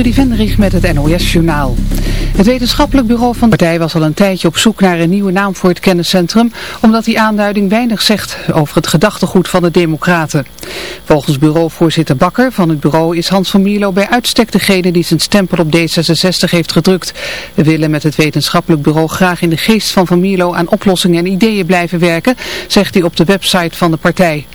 Trudy Vendrich met het NOS-journaal. Het wetenschappelijk bureau van de partij was al een tijdje op zoek naar een nieuwe naam voor het kenniscentrum, omdat die aanduiding weinig zegt over het gedachtegoed van de democraten. Volgens bureauvoorzitter Bakker van het bureau is Hans van Mierlo bij uitstek degene die zijn stempel op D66 heeft gedrukt. We willen met het wetenschappelijk bureau graag in de geest van Van Mierlo aan oplossingen en ideeën blijven werken, zegt hij op de website van de partij.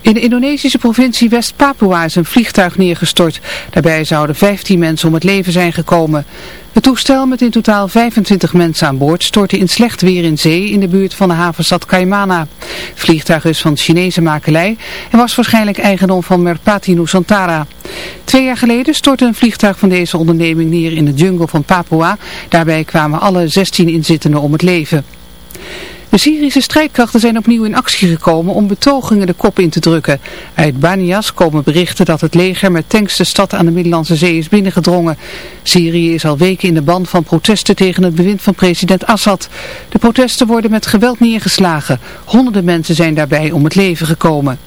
In de Indonesische provincie West-Papua is een vliegtuig neergestort. Daarbij zouden 15 mensen om het leven zijn gekomen. Het toestel met in totaal 25 mensen aan boord stortte in slecht weer in zee in de buurt van de havenstad Kaimana. Het vliegtuig is van Chinese makelij en was waarschijnlijk eigendom van Merpati Nusantara. Twee jaar geleden stortte een vliegtuig van deze onderneming neer in de jungle van Papua. Daarbij kwamen alle 16 inzittenden om het leven. De Syrische strijdkrachten zijn opnieuw in actie gekomen om betogingen de kop in te drukken. Uit Banias komen berichten dat het leger met tanks de stad aan de Middellandse Zee is binnengedrongen. Syrië is al weken in de band van protesten tegen het bewind van president Assad. De protesten worden met geweld neergeslagen. Honderden mensen zijn daarbij om het leven gekomen.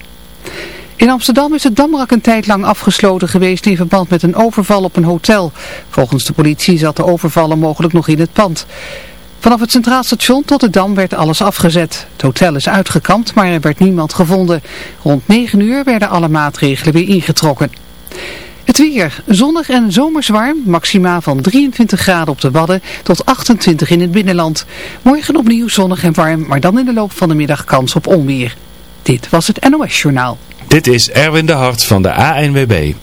In Amsterdam is het Damrak een tijd lang afgesloten geweest in verband met een overval op een hotel. Volgens de politie zat de overvaller mogelijk nog in het pand. Vanaf het Centraal Station tot de Dam werd alles afgezet. Het hotel is uitgekampt, maar er werd niemand gevonden. Rond 9 uur werden alle maatregelen weer ingetrokken. Het weer, zonnig en zomers warm, maximaal van 23 graden op de Wadden tot 28 in het binnenland. Morgen opnieuw zonnig en warm, maar dan in de loop van de middag kans op onweer. Dit was het NOS Journaal. Dit is Erwin de Hart van de ANWB.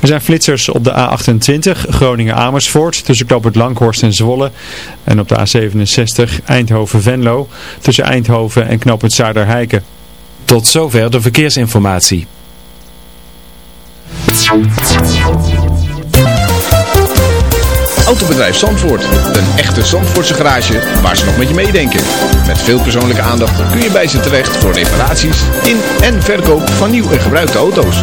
Er zijn flitsers op de A28 Groningen-Amersfoort tussen Knoopert Langhorst en Zwolle. En op de A67 Eindhoven-Venlo tussen Eindhoven en Knoopert Zuiderheiken. Tot zover de verkeersinformatie. Autobedrijf Zandvoort. Een echte Zandvoortse garage waar ze nog met je meedenken. Met veel persoonlijke aandacht kun je bij ze terecht voor reparaties in en verkoop van nieuw en gebruikte auto's.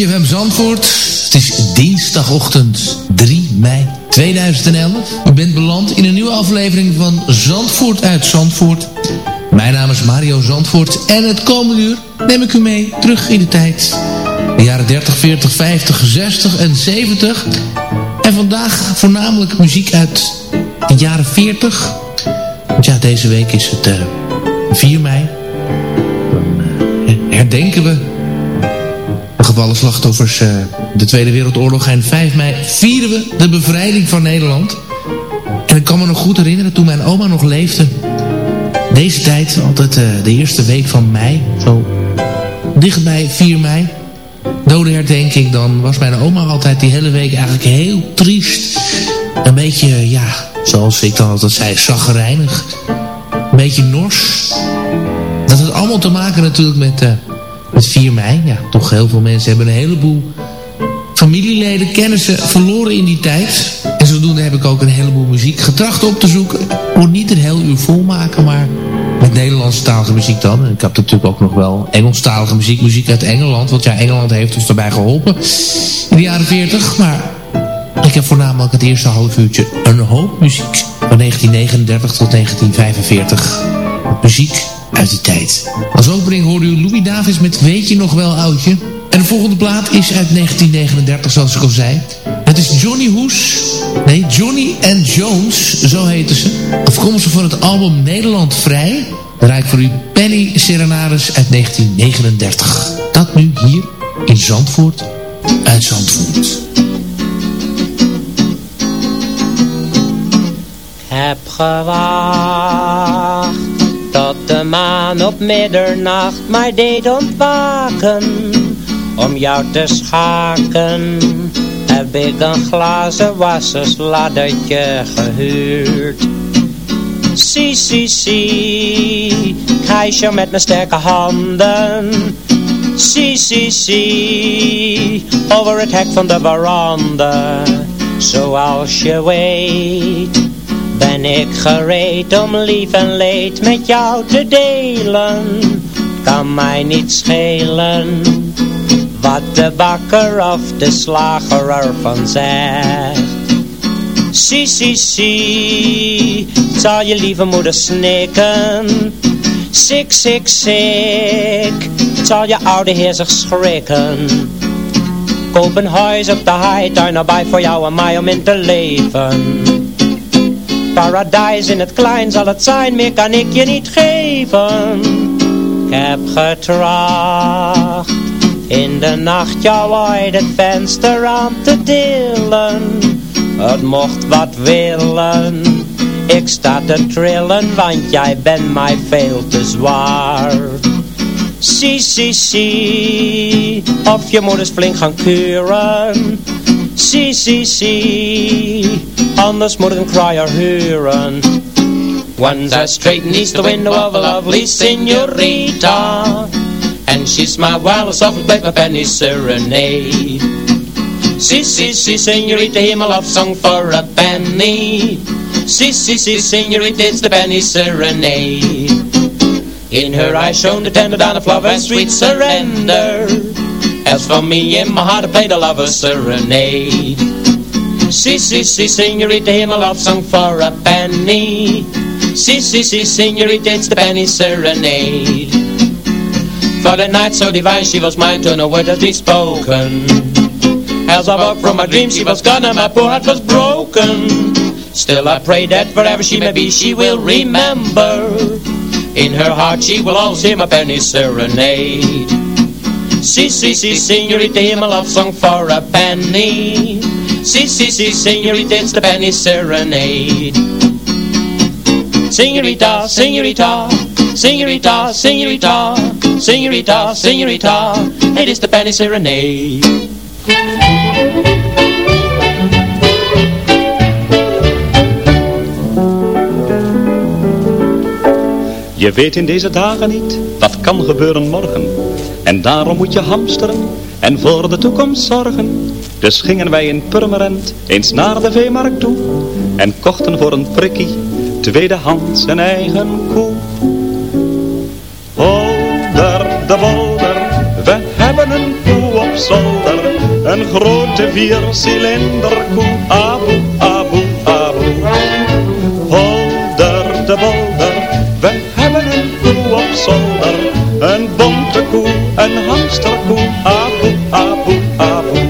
CFM Zandvoort. Het is dinsdagochtend 3 mei 2011. U bent beland in een nieuwe aflevering van Zandvoort uit Zandvoort. Mijn naam is Mario Zandvoort en het komende uur neem ik u mee terug in de tijd. De jaren 30, 40, 50, 60 en 70. En vandaag voornamelijk muziek uit de jaren 40. Want ja, deze week is het uh, 4 mei. Dan uh, herdenken we de gevallen slachtoffers uh, de Tweede Wereldoorlog. En 5 mei vieren we de bevrijding van Nederland. En ik kan me nog goed herinneren toen mijn oma nog leefde. Deze tijd, altijd uh, de eerste week van mei. Zo dichtbij 4 mei. Dode herdenking, dan was mijn oma altijd die hele week eigenlijk heel triest. Een beetje, ja, zoals ik dan altijd zei, zaggerijnig. Een beetje nors. Dat had allemaal te maken natuurlijk met... Met 4 mei. Ja, toch heel veel mensen hebben een heleboel familieleden, kennissen verloren in die tijd. En zodoende heb ik ook een heleboel muziek getracht op te zoeken. Ik moet niet een heel uur vol maken, maar met Nederlandstalige muziek dan. En ik heb natuurlijk ook nog wel Engelstalige muziek, muziek uit Engeland. Want ja, Engeland heeft ons daarbij geholpen in de jaren 40. Maar ik heb voornamelijk het eerste half uurtje een hoop muziek. Van 1939 tot 1945. Muziek uit die tijd. Als opening hoorde u Louis Davis met Weet je nog wel oudje? En de volgende plaat is uit 1939 zoals ik al zei. Het is Johnny Hoes. Nee, Johnny and Jones, zo heten ze. Afkomstig van het album Nederland Vrij. Rijk voor u Penny Serenades uit 1939. Dat nu hier in Zandvoort uit Zandvoort. Heb de maan op middernacht mij deed ontwaken om jou te schaken. Heb ik een glazen wassersladdertje gehuurd. Zie, zie, zie, Keisje met mijn sterke handen. Zie, zie, zie, over het hek van de veranda. Zoals je weet, ben ik gereed om lief en leed met jou te delen. Kan mij niet schelen, wat de bakker of de slager ervan zegt. Zie, zie, zie, zal je lieve moeder snikken. Sik, sik, sik, zal je oude heer zich schrikken. Koop een huis op de heituin erbij voor jou en mij om in te leven. Paradijs in het klein zal het zijn, meer kan ik je niet geven. Ik heb getracht in de nacht jou uit het venster aan te delen. Het mocht wat willen, ik sta te trillen, want jij bent mij veel te zwaar. Zie, zie, zie, of je moet eens flink gaan kuren. Zie, zie, zie, moet ik een crier huren. Once I straightened east the window of a lovely senorita. And she smiled while I softly played my penny serenade. Si, si, si, senorita, hear my love song for a penny. Si, si, si, senorita, it's the penny serenade. In her eyes shone the tender down of love and sweet surrender. As for me, in my heart I played a lover's serenade Si, si, si, senorita, hear my love song for a penny. Si, si, si, senorita, it's the penny serenade. For the night so divine she was mine to no word has been spoken. As I woke from my dream she was gone and my poor heart was broken. Still I pray that wherever she may be she will remember. In her heart she will always hear my penny serenade. Si, si, si, senorita, hear my love song for a penny Si, si, si, senorita, it's the penny serenade Senorita, senorita, senorita, senorita, senorita, senorita, it is the penny serenade. Je weet in deze dagen niet wat kan gebeuren morgen. En daarom moet je hamsteren en voor de toekomst zorgen. Dus gingen wij in Purmerend eens naar de veemarkt toe. En kochten voor een prikkie tweedehands een eigen koe. Holder de bolder, we hebben een koe op zolder. Een grote viercilinder koe, abu, abu, abu. Holder de bolder, we hebben een koe op zolder. Een bonte koe, een hamsterkoe, abu, abu, abu.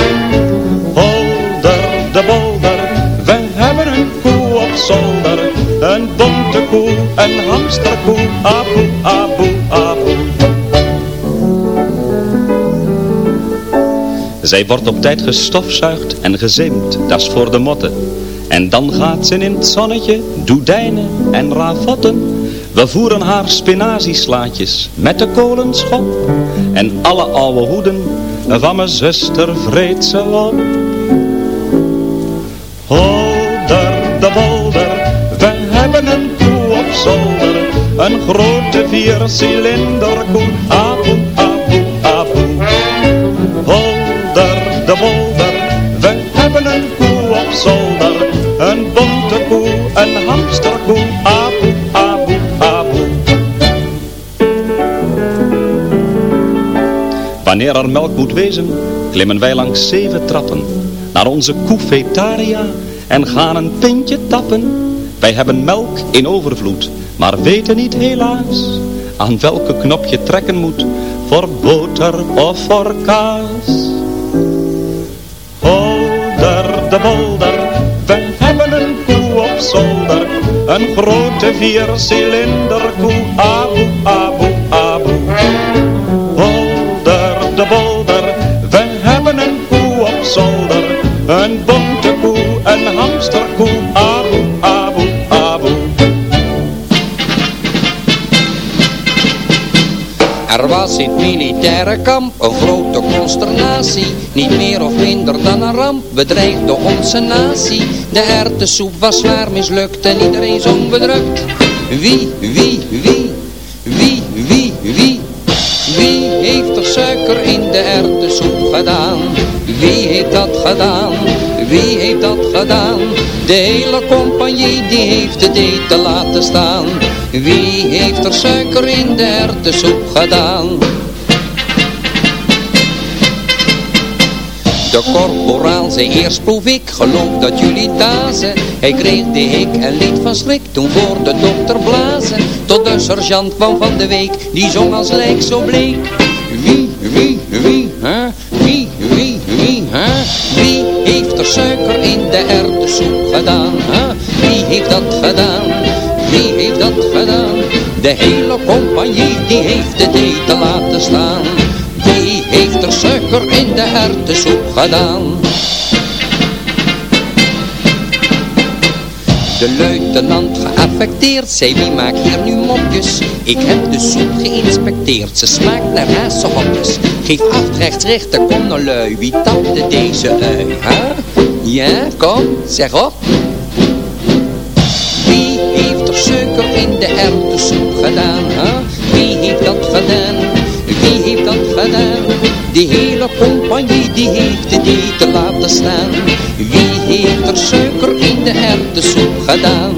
Een bonte koe, een hamsterkoe, abu, abu, abu. Zij wordt op tijd gestofzuigd en gezeemd, dat is voor de motten. En dan gaat ze in het zonnetje, doedijnen en ravotten. We voeren haar spinazieslaatjes met de kolenschop. En alle oude hoeden van mijn zuster vreet ze op. Een grote viercilinder koe, abu, abu, abu. Holder de bolder, we hebben een koe op zolder. Een bonte koe, een hamsterkoe, abu, abu, abu. Wanneer er melk moet wezen, klimmen wij langs zeven trappen naar onze koe Vetaria en gaan een pintje tappen. Wij hebben melk in overvloed, maar weten niet helaas aan welke knop je trekken moet voor boter of voor kaas. Holder de bolder, we hebben een koe op zolder. Een grote viercilinder koe, in militaire kamp een grote consternatie. Niet meer of minder dan een ramp bedreigde onze natie. De erwtensoep was zwaar mislukt en iedereen zong bedrukt. Wie, wie, wie, wie, wie, wie, wie heeft er suiker in de erwtensoep gedaan? Wie heeft dat gedaan? Wie heeft dat gedaan? De hele compagnie die heeft het eten laten staan. Wie heeft er suiker in de erwtensoep gedaan? De korporaal zei eerst proef ik, geloof dat jullie dazen. Hij kreeg de hik en liet van schrik toen voor de dokter blazen. Tot de sergeant kwam van de week, die zong als lijk zo bleek. Wie, wie, wie, hè? Wie, wie, wie, hè? Wie heeft er suiker in de erwtensoep gedaan, hè? Wie heeft dat gedaan? De hele compagnie die heeft het eten laten staan. Wie heeft er suiker in de erwtensoep gedaan? De luitenant geaffecteerd zei wie maakt hier nu mopjes Ik heb de soep geïnspecteerd, ze smaakt naar hazenhopjes Geef acht rechts rechter, kom nou lui, wie tapte deze ui? Ja, kom, zeg op Wie heeft er suiker in de erwtensoep Wie heeft dat gedaan? Wie heeft dat gedaan? Die hele compagnie die heeft het eten laten staan Wie heeft er suiker in de erwtensoep gedaan?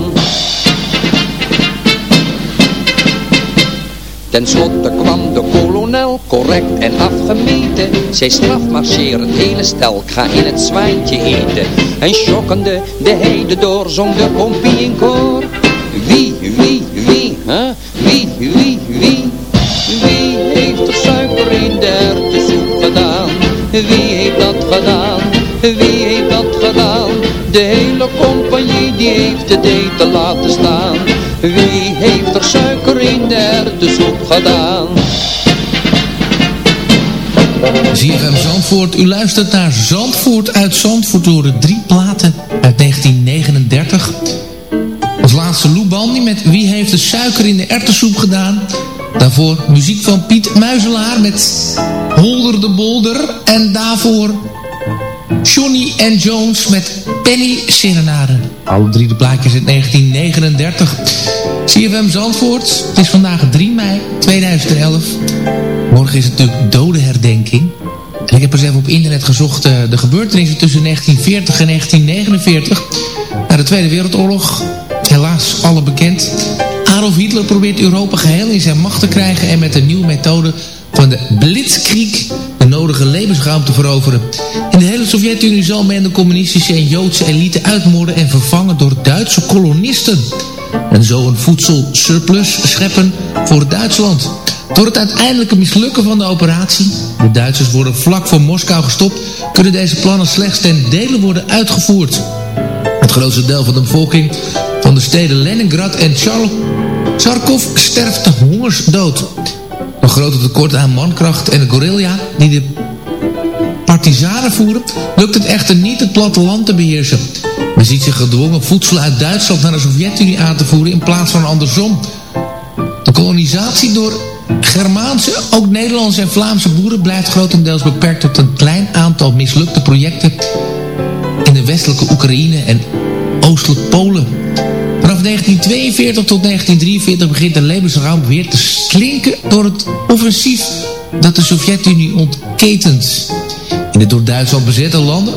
Ten slotte kwam de kolonel, correct en afgemeten. Zij strafmarcheer het hele stel, ga in het zwijntje eten. En schokkende de heide door, de in koor. Wie, wie, wie, hè? Wie heeft dat gedaan? De hele compagnie die heeft het eten laten staan. Wie heeft er suiker in de erwtensoep gedaan? ZFM Zandvoort, u luistert naar Zandvoort uit Zandvoort door de drie platen uit 1939. Als laatste Lou Bandy met Wie heeft de suiker in de erwtensoep gedaan? Daarvoor muziek van Piet Muizelaar met Holder de Bolder. En daarvoor Johnny and Jones met Penny Serenade. Alle drie de plaatjes uit 1939. CFM Zandvoort. Het is vandaag 3 mei 2011. Morgen is het natuurlijk dodenherdenking. En ik heb eens even op internet gezocht uh, de gebeurtenissen tussen 1940 en 1949. Na de Tweede Wereldoorlog. Helaas alle bekend. Adolf Hitler probeert Europa geheel in zijn macht te krijgen... en met een nieuwe methode van de Blitzkrieg de nodige levensruimte te veroveren. In de hele Sovjet-Unie zal men de communistische en Joodse elite uitmoorden... en vervangen door Duitse kolonisten. En zo een voedselsurplus scheppen voor Duitsland. Door het uiteindelijke mislukken van de operatie... de Duitsers worden vlak voor Moskou gestopt... kunnen deze plannen slechts ten dele worden uitgevoerd. Het grootste deel van de bevolking van de steden Leningrad en Char Charkov sterft de hongersdood. Een grote tekort aan mankracht en de guerrilla die de partisanen voeren... lukt het echter niet het platteland te beheersen. Men ziet zich gedwongen voedsel uit Duitsland naar de Sovjet-Unie aan te voeren... in plaats van andersom. De kolonisatie door Germaanse, ook Nederlandse en Vlaamse boeren... blijft grotendeels beperkt tot een klein aantal mislukte projecten... in de westelijke Oekraïne en oostelijk Polen... Vanaf 1942 tot 1943 begint de levensruim weer te slinken door het offensief dat de Sovjet-Unie ontketent. In de door Duitsland bezette landen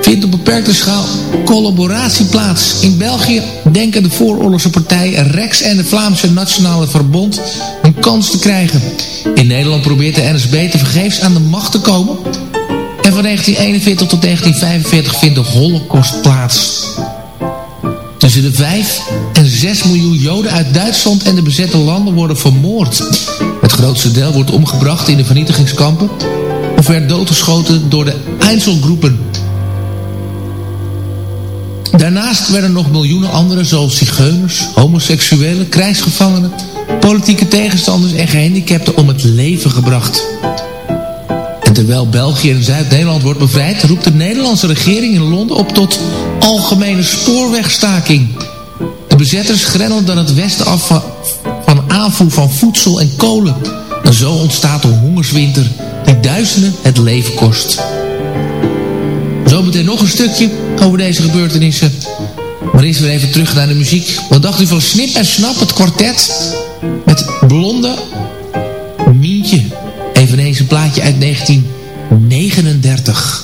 vindt op beperkte schaal collaboratie plaats. In België denken de vooroorlogse partijen Rex en de Vlaamse Nationale Verbond een kans te krijgen. In Nederland probeert de NSB te vergeefs aan de macht te komen. En van 1941 tot 1945 vindt de holocaust plaats. Tussen de 5 en 6 miljoen Joden uit Duitsland en de bezette landen worden vermoord. Het grootste deel wordt omgebracht in de vernietigingskampen of werd doodgeschoten door de Einzelgroepen. Daarnaast werden nog miljoenen anderen zoals zigeuners, homoseksuelen, krijgsgevangenen, politieke tegenstanders en gehandicapten om het leven gebracht. En terwijl België en Zuid-Nederland wordt bevrijd, roept de Nederlandse regering in Londen op tot algemene spoorwegstaking. De bezetters grendelen dan het westen af van, aanvoer van voedsel en kolen. En zo ontstaat een hongerswinter die duizenden het leven kost. Zometeen nog een stukje over deze gebeurtenissen. Maar eerst weer even terug naar de muziek. Wat dacht u van Snip en Snap, het kwartet? Met Blonde plaatje uit 1939.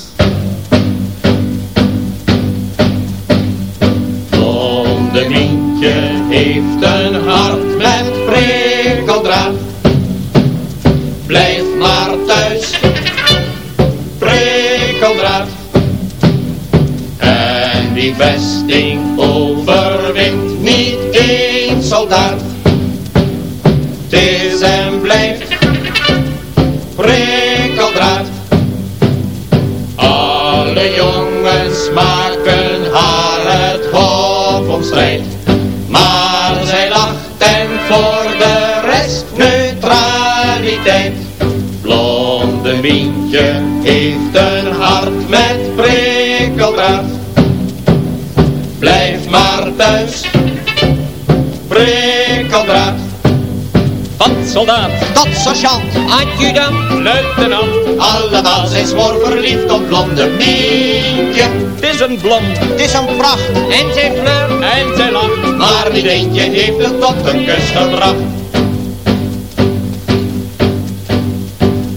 Soldaat tot sergeant, adjudant, luitenant. Allemaal zijn smoor verliefd op blonde Mientje. Het is een blond, het is een pracht. En zij flirt en zij lacht. Maar niet eentje heeft het tot een kus gebracht.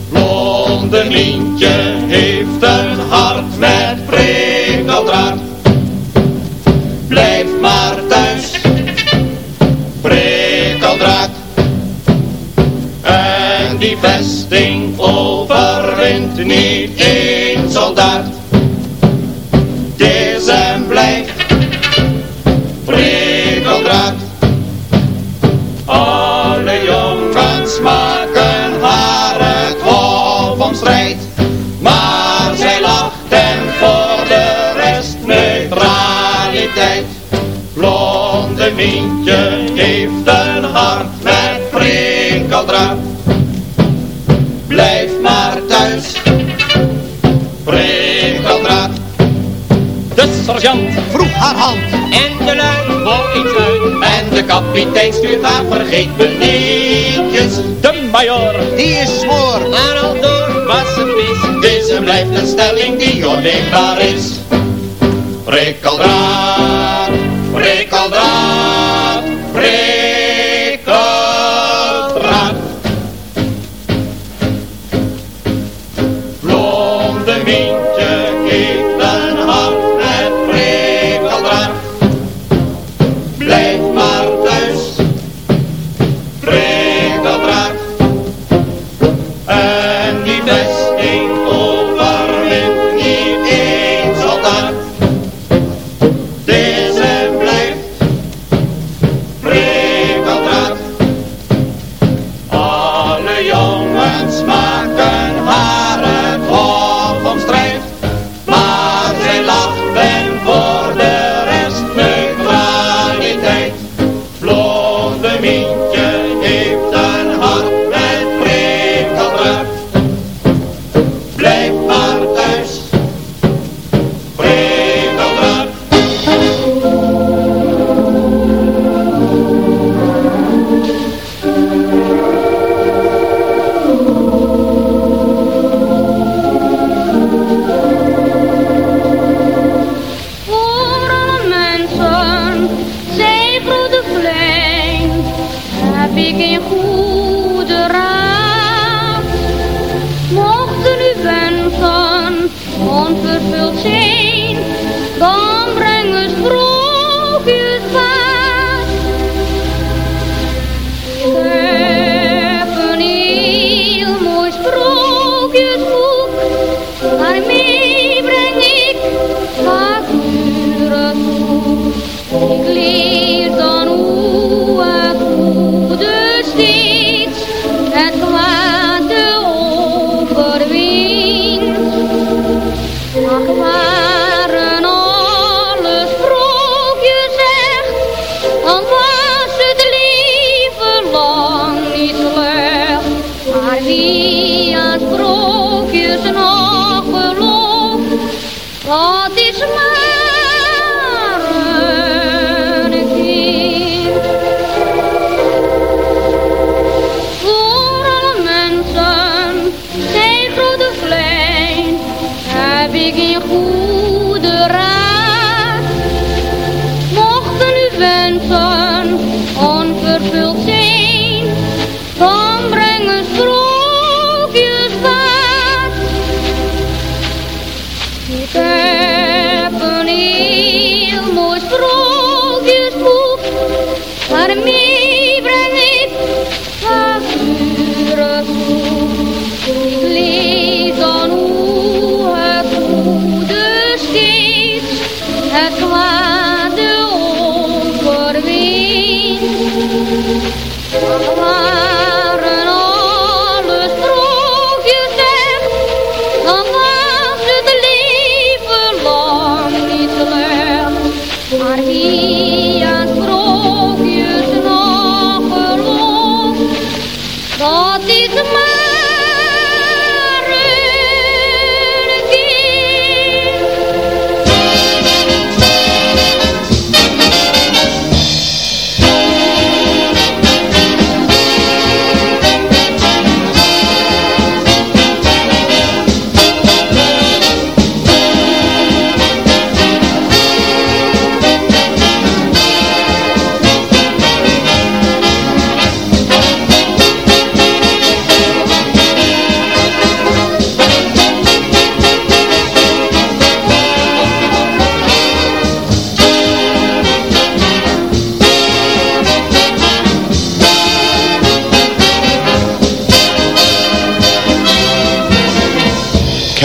Blonde Mientje heeft Blonde Mientje heeft een hart met prikkeldraad. Blijf maar thuis, prikkeldraad. De sergeant vroeg haar hand en de lui wou iets uit. En de kapitein stuurt haar vergeet me nietjes. De major, die is smoor, maar al door was het mis. Deze blijft een stelling die onneembaar is. Prikkeldraad, prikkeldraad. Onvervuld zijn,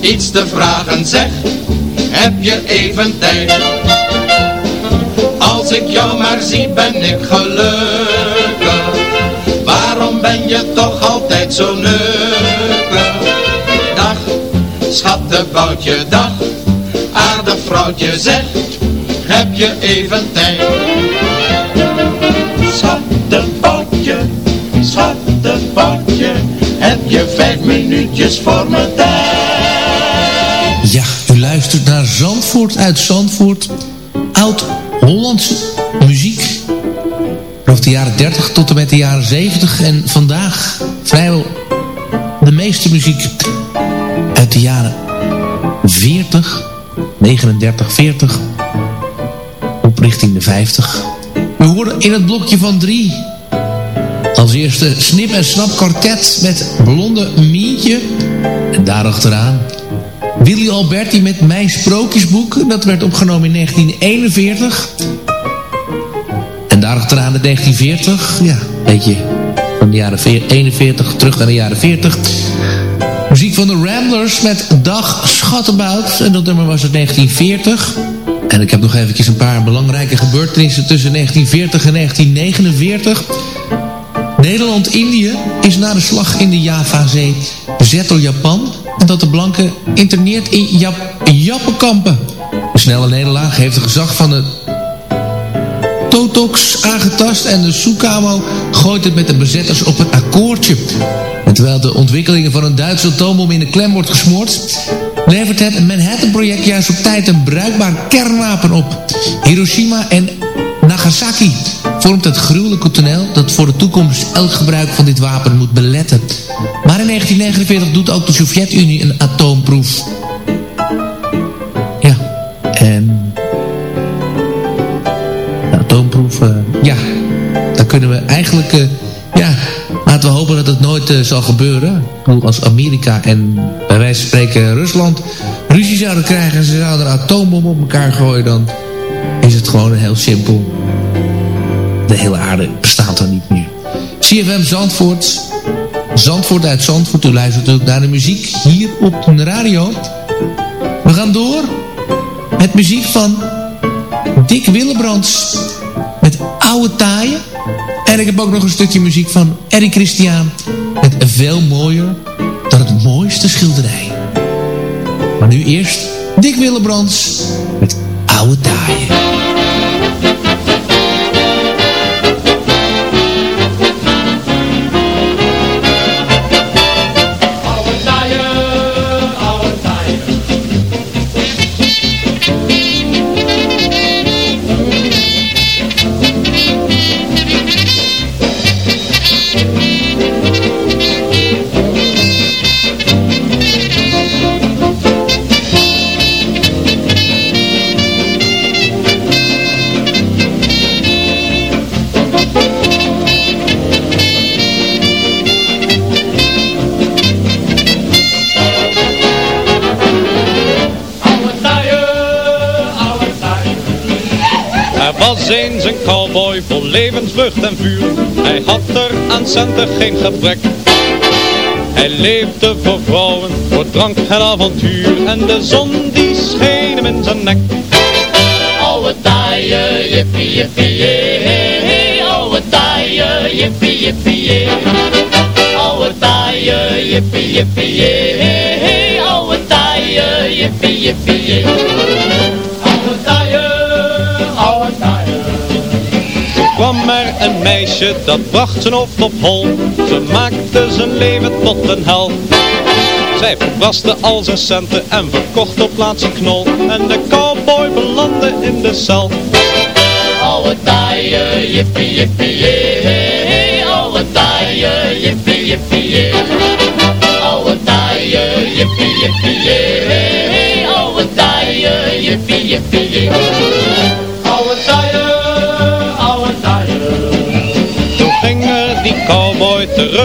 iets te vragen zeg, heb je even tijd? Als ik jou maar zie ben ik gelukkig, waarom ben je toch altijd zo nukkig? Dag, schattenboutje, dag, aardig vrouwtje zeg, heb je even tijd? Schattenboutje, schattenboutje, heb je vijf minuutjes voor me tijd? Ja, u luistert naar Zandvoort uit Zandvoort. Oud-Hollandse muziek. Vanaf de jaren 30 tot en met de jaren 70. En vandaag vrijwel de meeste muziek uit de jaren 40, 39, 40. Op richting de 50. We horen in het blokje van drie. Als eerste Snip en Snap Quartet met Blonde Mientje. En daarachteraan Willy Alberti met Mijn Sprookjesboek. Dat werd opgenomen in 1941. En daarachteraan in 1940. Ja, een beetje van de jaren 41 terug naar de jaren 40. Muziek van de Ramblers met Dag Schattenbout. En dat nummer was uit 1940. En ik heb nog eventjes een paar belangrijke gebeurtenissen tussen 1940 en 1949. Nederland-Indië is na de slag in de Javazee bezet door Japan... en dat de blanken interneert in Jap Jappenkampen. De snelle nederlaag heeft het gezag van de Totox aangetast... en de Sukamo gooit het met de bezetters op een akkoordje. En terwijl de ontwikkelingen van een Duitse atoombom in de klem wordt gesmoord... levert het Manhattan-project juist op tijd een bruikbaar kernwapen op. Hiroshima en Nagasaki vormt het gruwelijke toneel dat voor de toekomst elk gebruik van dit wapen moet beletten. Maar in 1949 doet ook de Sovjet-Unie een atoomproef. Ja, en... De atoomproef, eh, ja, daar kunnen we eigenlijk... eh, ja, laten we hopen dat het nooit eh, zal gebeuren. Als Amerika en bij wijze van spreken Rusland ruzie zouden krijgen... en ze zouden een atoombom op elkaar gooien, dan is het gewoon heel simpel de hele aarde bestaat dan niet meer. CFM Zandvoort, Zandvoort uit Zandvoort. U luistert ook naar de muziek hier op de radio. We gaan door met muziek van Dick Willebrands met Oude Taaien. En ik heb ook nog een stukje muziek van Eric Christian met Veel Mooier dan het mooiste schilderij. Maar nu eerst Dick Willebrands met Oude Taaien. Een cowboy vol levenslucht en vuur. Hij had er aan centen geen gebrek. Hij leefde voor vrouwen, voor drank en avontuur. En de zon die scheen hem in zijn nek. Oude taaie, jippie, jippie, jee. Oude taaie, jippie, jippie, jee. Oude taaie, jippie, jippie, jee. Oude taaie, jippie, jippie, jee. Kwam er een meisje, dat bracht zijn hoofd op hol. Ze maakte zijn leven tot een hel. Zij verbraste al zijn centen en verkocht op plaats een knol. En de cowboy belandde in de cel. Oude taaie, jippie, jippie, jee. Oude taaie, jippie, jippie, jee. Oude taaie, jippie, jippie, jee. Oude taaie, jippie, jippie, jee.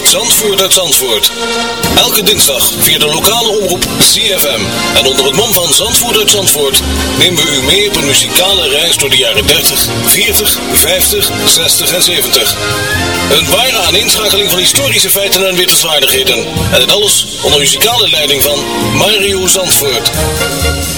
Met Zandvoort uit Zandvoort. Elke dinsdag via de lokale omroep ZFM. En onder het mom van Zandvoort uit Zandvoort nemen we u mee op een muzikale reis door de jaren 30, 40, 50, 60 en 70. Een ware aaneenschakeling van historische feiten en wittelswaardigheden. En dit alles onder muzikale leiding van Mario Zandvoort.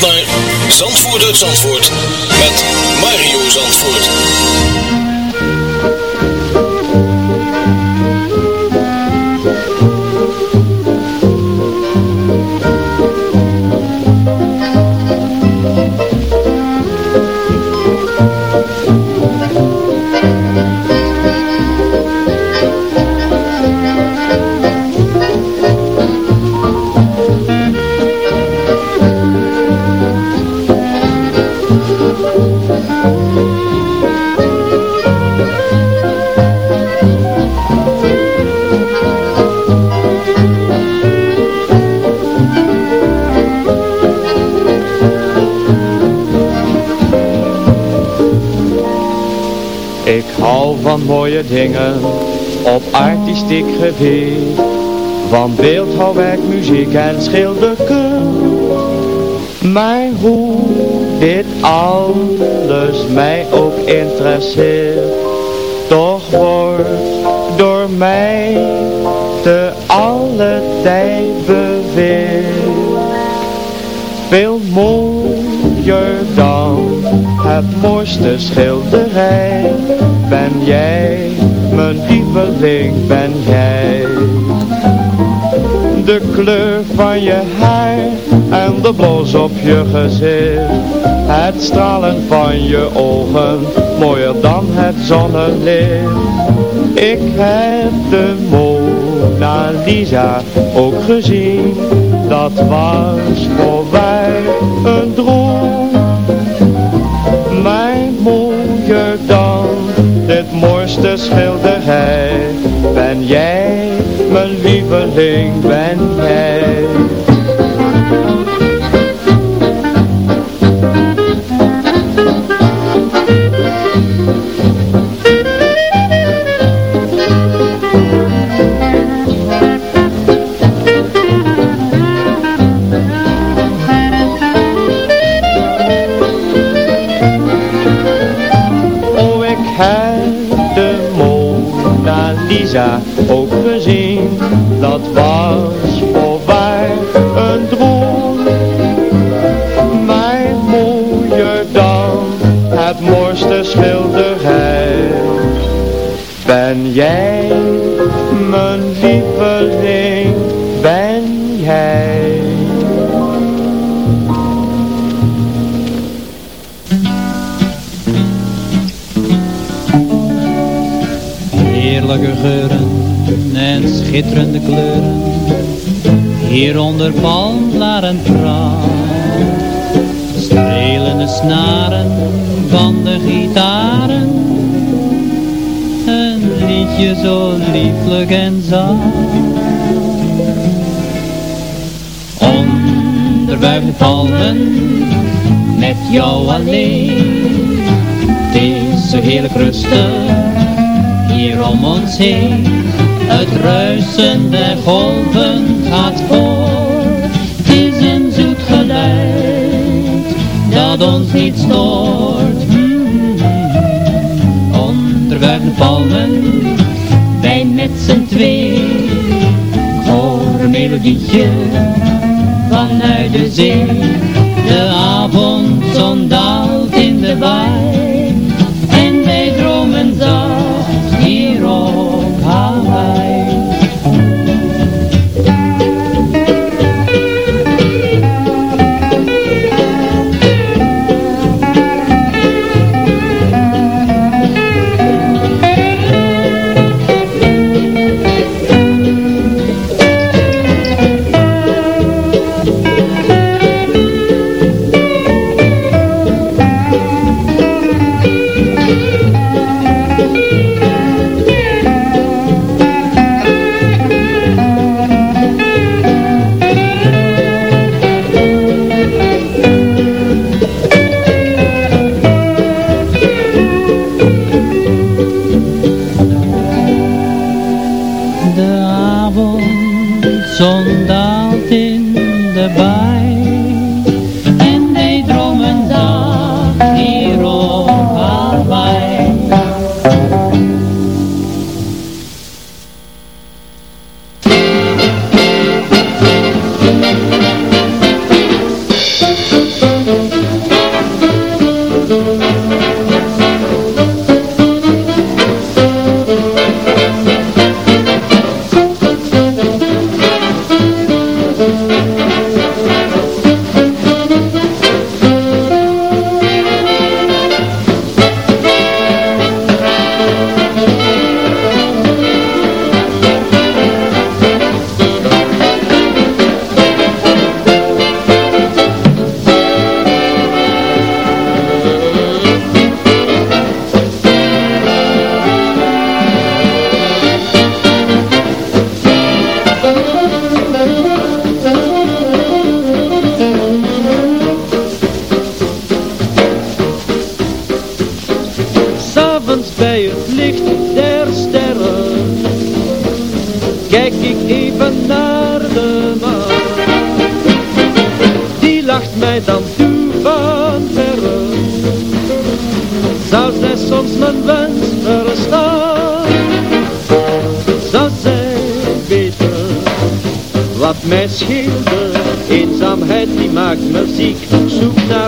naar Zandvoort Zandvoort met Mario Zandvoort. Mooie dingen op artistiek gebied. Van beeldhouwwerk, muziek en schilderkunst. Maar hoe dit alles mij ook interesseert. Toch wordt door mij te alle tijd beweerd. Veel mooier dan het mooiste schilderij. Ben jij, mijn lieveling, ben jij. De kleur van je haar en de blos op je gezicht. Het stralen van je ogen, mooier dan het zonnelicht. Ik heb de Mona Lisa ook gezien, dat was voor mij een droom. Dan dit mooiste schilderij, ben jij, mijn lieveling, ben jij. Lisa ook gezien. Dat was voorbij een droom. Mijn mooier dan het mooiste schilderij. Ben jij schitterende kleuren, hieronder palmblaren praat. Strelende snaren van de gitaren, een liedje zo lieflijk en zacht. Onder buiten palmen, met jou alleen, het is zo heerlijk rustig hier om ons heen. Het ruisen der golven gaat voort. Het is een zoet geluid dat ons niet stoort. Hmm. Onder wuivende palmen, wij met z'n twee. Ik hoor een melodietje vanuit de zee. De avondzon daalt in de baai.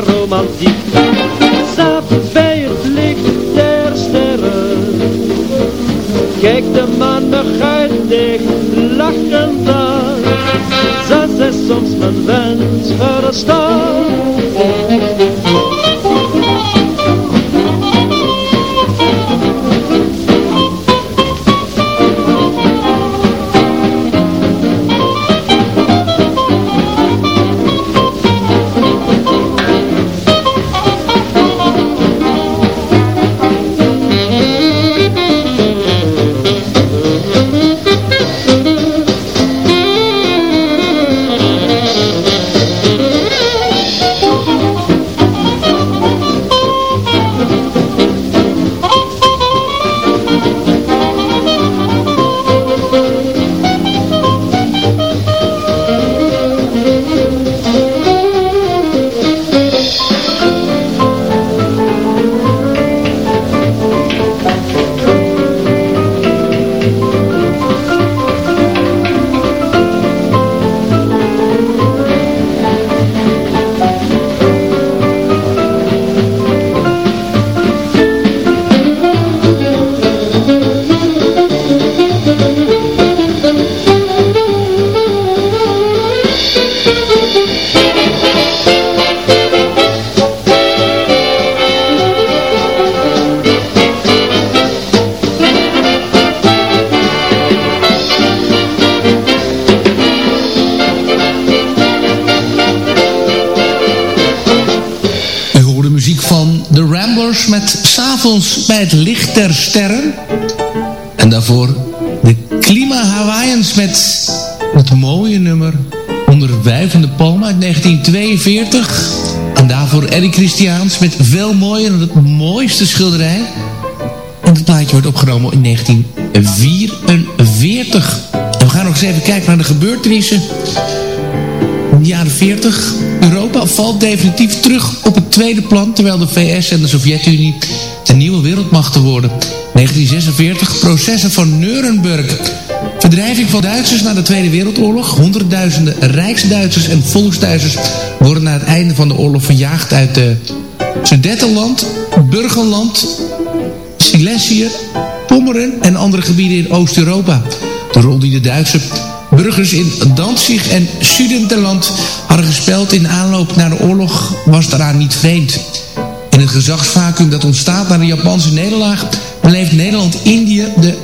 Romantiek. S'avonds bij het licht der sterren, kijkt de maan me guitig lachend aan. Zou zij soms mijn wens? U de Klima Hawaiians met het mooie nummer Onder Wuivende Palm uit 1942. En daarvoor Eddie Christiaans met veel mooier dan het mooiste schilderij. En het plaatje wordt opgenomen in 1944. En we gaan nog eens even kijken naar de gebeurtenissen in de jaren 40. Europa valt definitief terug op het tweede plan... terwijl de VS en de Sovjet-Unie de nieuwe wereldmachten worden. 1946, processen van Nuremberg. Verdrijving van Duitsers na de Tweede Wereldoorlog. Honderdduizenden Rijksduitsers en Volksduitsers... worden na het einde van de oorlog verjaagd uit de Sudetenland, Burgenland... Silesië, Pommeren en andere gebieden in Oost-Europa. De rol die de Duitse burgers in Danzig en Sudetenland hadden gespeeld in aanloop naar de oorlog was daaraan niet vreemd. In het gezagsvacuum dat ontstaat na de Japanse nederlaag beleeft Nederland-Indië de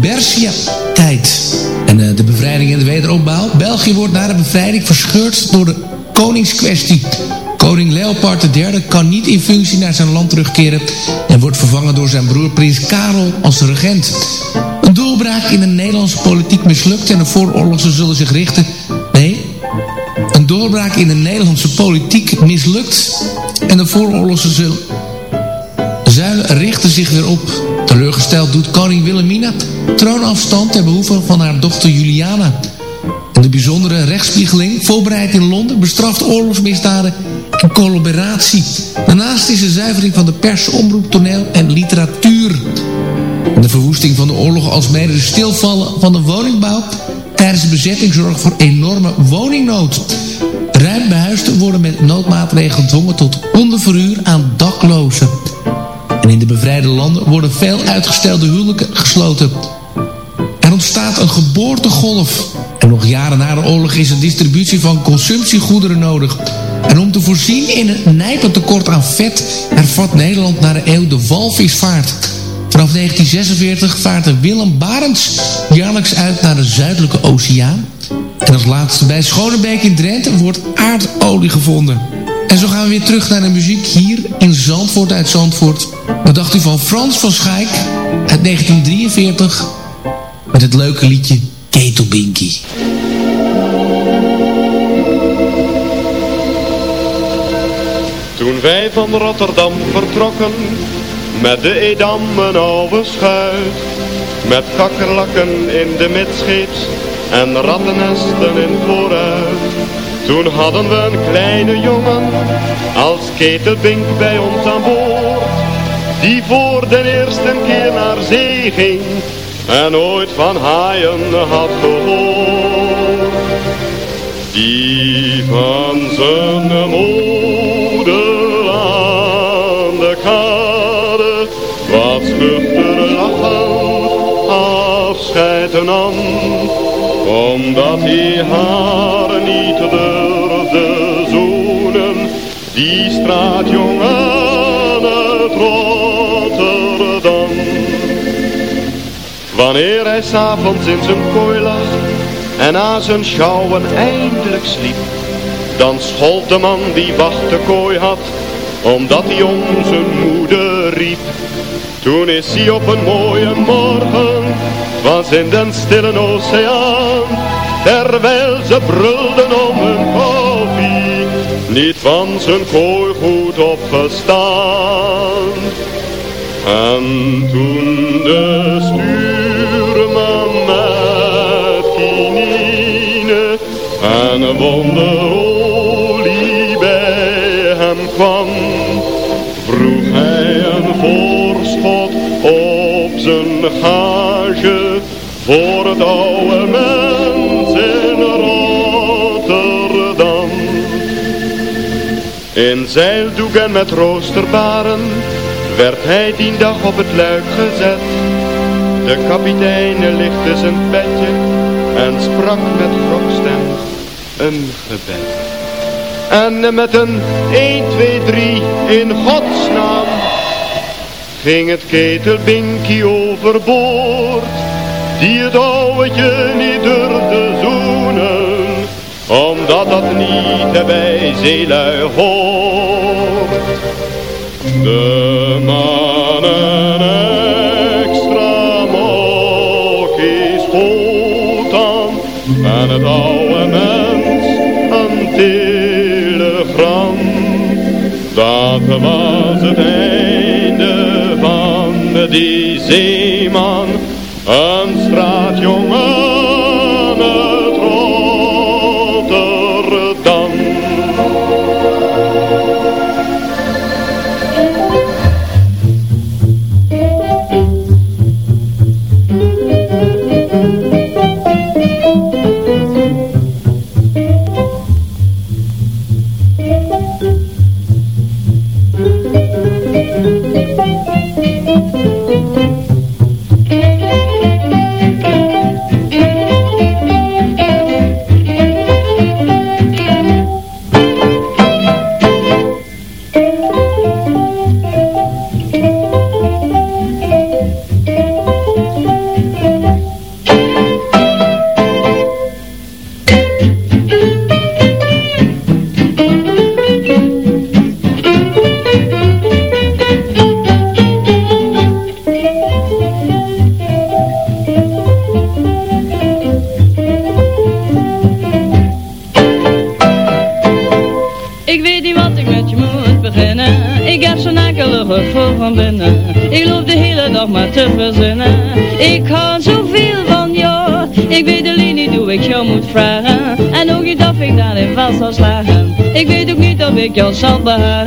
Bersia-tijd. En eh, de bevrijding en de wederopbouw. België wordt na de bevrijding verscheurd door de koningskwestie. Koning Leopold III kan niet in functie naar zijn land terugkeren... en wordt vervangen door zijn broer prins Karel als regent. Een doorbraak in de Nederlandse politiek mislukt... en de vooroorlogse zullen zich richten... Nee, een doorbraak in de Nederlandse politiek mislukt... en de vooroorlogse. Zuilen richten zich weer op. Teleurgesteld doet koning Wilhelmina troonafstand ter behoeve van haar dochter Juliana. En de bijzondere rechtsspiegeling, voorbereid in Londen, bestraft oorlogsmisdaden en collaboratie. Daarnaast is de zuivering van de pers, omroep, toneel en literatuur. De verwoesting van de oorlog als mede de stilvallen van de woningbouw tijdens de bezetting zorgt voor enorme woningnood. Ruim behuisden worden met noodmaatregelen gedwongen tot onderverhuur aan daklozen. En in de bevrijde landen worden veel uitgestelde huwelijken gesloten. Er ontstaat een geboortegolf. En nog jaren na de oorlog is een distributie van consumptiegoederen nodig. En om te voorzien in een nijpend tekort aan vet... hervat Nederland naar de eeuw de walvisvaart. Vanaf 1946 vaart de Willem Barents jaarlijks uit naar de Zuidelijke Oceaan. En als laatste bij Schonebeek in Drenthe wordt aardolie gevonden. En zo gaan we weer terug naar de muziek hier in Zandvoort uit Zandvoort. Wat dacht u van Frans van Schaik uit 1943 met het leuke liedje Ketelbinky. Toen wij van Rotterdam vertrokken, met de Edam een oude schuit. Met kakkerlakken in de midscheeps en rattennesten in vooruit. Toen hadden we een kleine jongen, als ketelbink bij ons aan boord. die voor de eerste keer naar zee ging en ooit van haaien had gehoord. Die van zijn moeder omdat hij haar niet durfde zoenen, die straatjongen uit Rotterdam. Wanneer hij s'avonds in zijn kooi lag en aan zijn schouwen eindelijk sliep, dan schold de man die wacht de kooi had, omdat hij om zijn moeder riep. Toen is hij op een mooie morgen, was in den stille oceaan, terwijl ze brulden om hun koffie, niet van zijn kooi goed opgestaan. En toen de stuurman met kinine en wonderolie bij hem kwam, vroeg hij een voorschot op zijn gage voor het oude mens In zeildoek en met roosterbaren werd hij die dag op het luik gezet. De kapitein lichtte zijn bedje en sprak met grokstem een gebed. En met een 1, 2, 3 in godsnaam ging het ketelbinkie overboord. Die het ouwtje niet durfde zoenen, omdat dat niet bij zeelui hoort. De mannen extra mokkies goed aan en het oude mens een telegram. Dat was het einde van die zeeman, een straatjongen ook niet of ik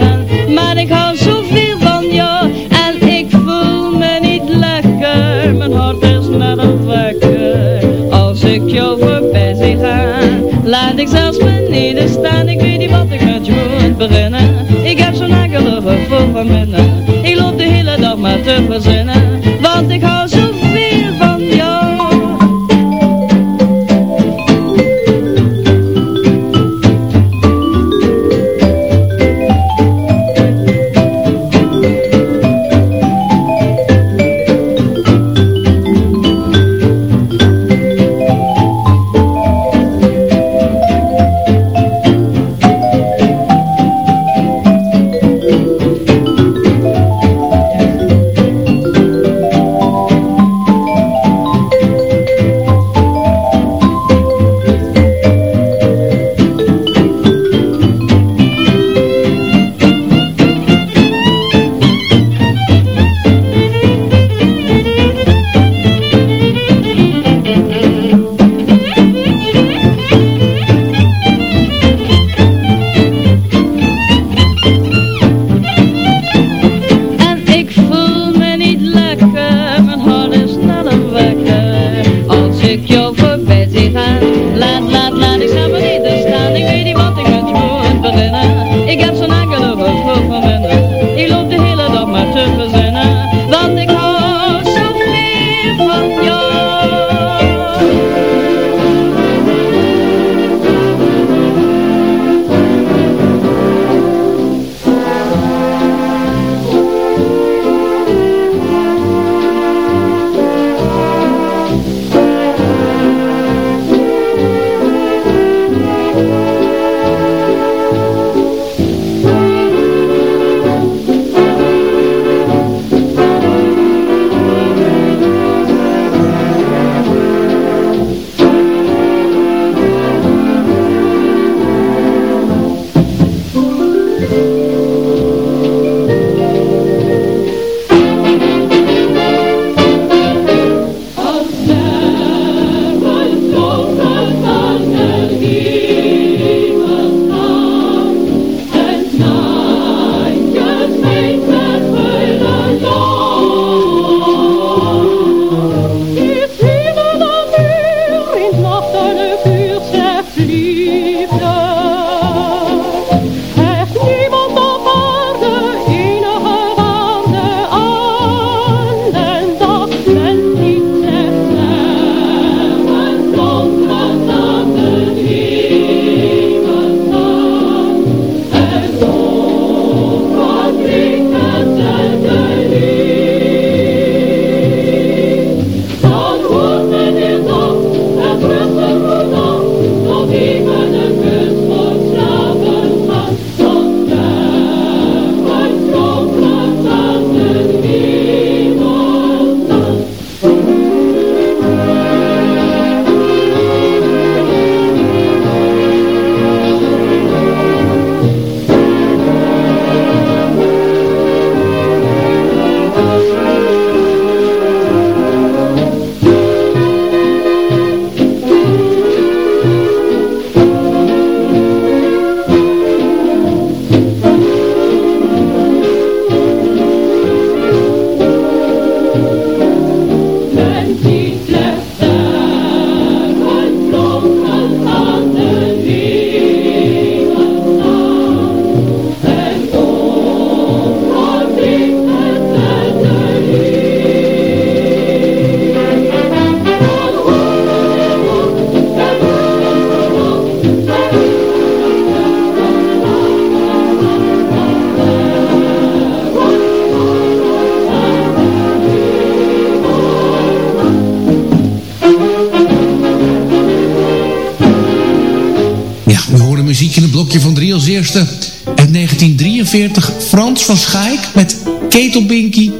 van Schaik met Ketelbinky.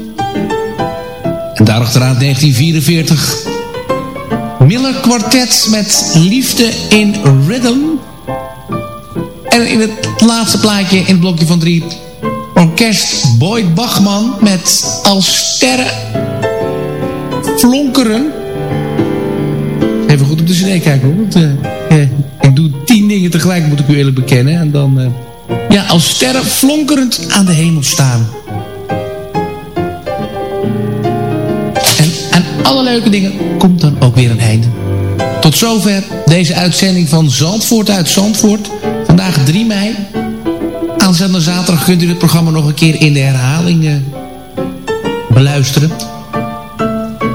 En daarachteraan 1944 Miller Quartet met Liefde in Rhythm. En in het laatste plaatje in het blokje van drie... Orkest Boyd Bachman met Als Sterren Flonkeren. Even goed op de cd kijken hoor. Want, uh, ik doe tien dingen tegelijk moet ik u eerlijk bekennen. En dan... Uh, ja, als sterren flonkerend aan de hemel staan. En aan alle leuke dingen komt dan ook weer een einde. Tot zover deze uitzending van Zandvoort uit Zandvoort. Vandaag 3 mei. Aanstaande zaterdag kunt u het programma nog een keer in de herhaling uh, beluisteren.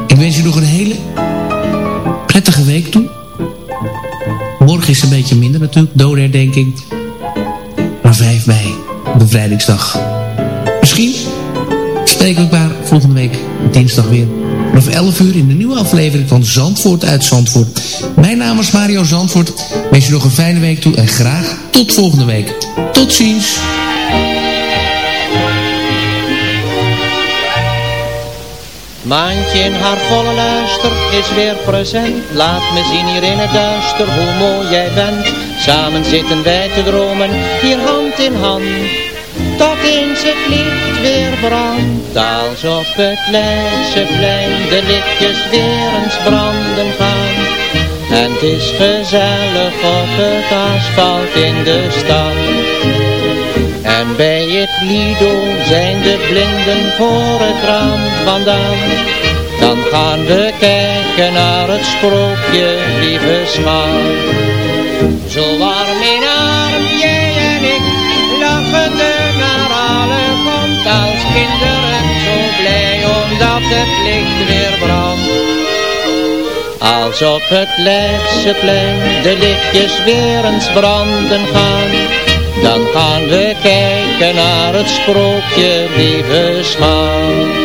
Ik wens u nog een hele prettige week toe. Morgen is een beetje minder natuurlijk, doodherdenking. Maar 5 mei, bevrijdingsdag. Misschien spreken we elkaar volgende week dinsdag weer. Vanaf 11 uur in de nieuwe aflevering van Zandvoort uit Zandvoort. Mijn naam is Mario Zandvoort. Wens je nog een fijne week toe en graag tot volgende week. Tot ziens. Maantje in haar volle luister is weer present. Laat me zien hier in het duister hoe mooi jij bent. Samen zitten wij te dromen, hier hand in hand. Tot eens het licht weer brandt, als op het Leidseplein de lichtjes weer eens branden gaan. En het is gezellig op het asfalt in de stad. En bij het Lido zijn de blinden voor het raam vandaan. Dan gaan we kijken naar het sprookje, lieve schat. Zo warm in arm, jij en ik, lachende naar alle komt als kinderen. Zo blij omdat het licht weer brandt. Als op het Leidseplein de lichtjes weer eens branden gaan dan gaan we kijken naar het sprookje, lieve schat.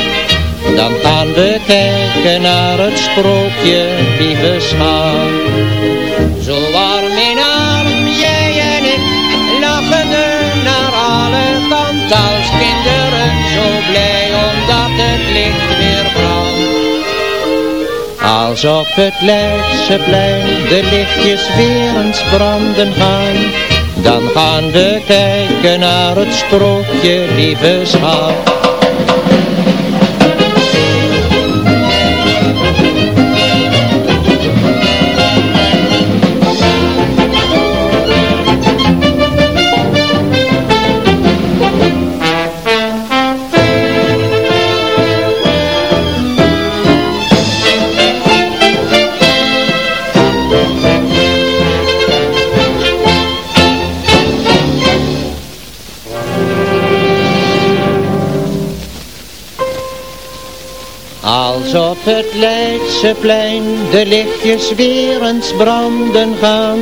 Dan gaan we kijken naar het sprookje, lieve schat. Zo warm in arm, jij en ik, lachende naar alle kanten als kinderen. Zo blij omdat het licht weer brandt. Als op het Leidseplein de lichtjes weer eens branden gaan, dan gaan we kijken naar het sprookje, lieve schat. Als op het Leidseplein de lichtjes weer eens branden gaan,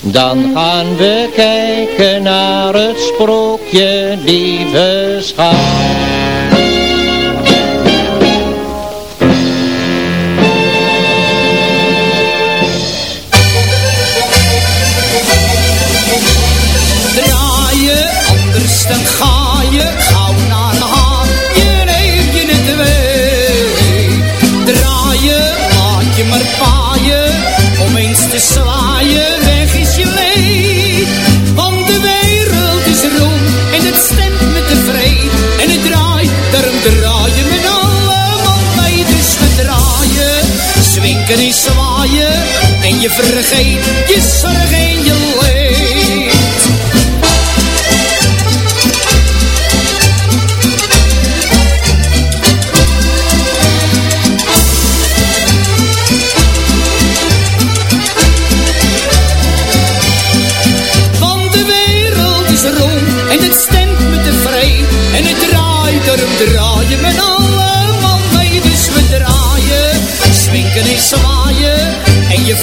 dan gaan we kijken naar het sprookje, lieve schat. Je vergeet. Je zorg en je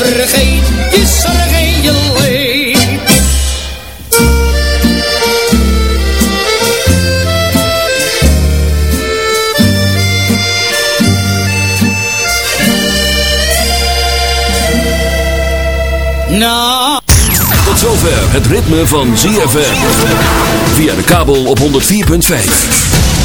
vergeet je zorg en je leed. Nou. Tot zover het ritme van ZFM. Via de kabel op 104.5.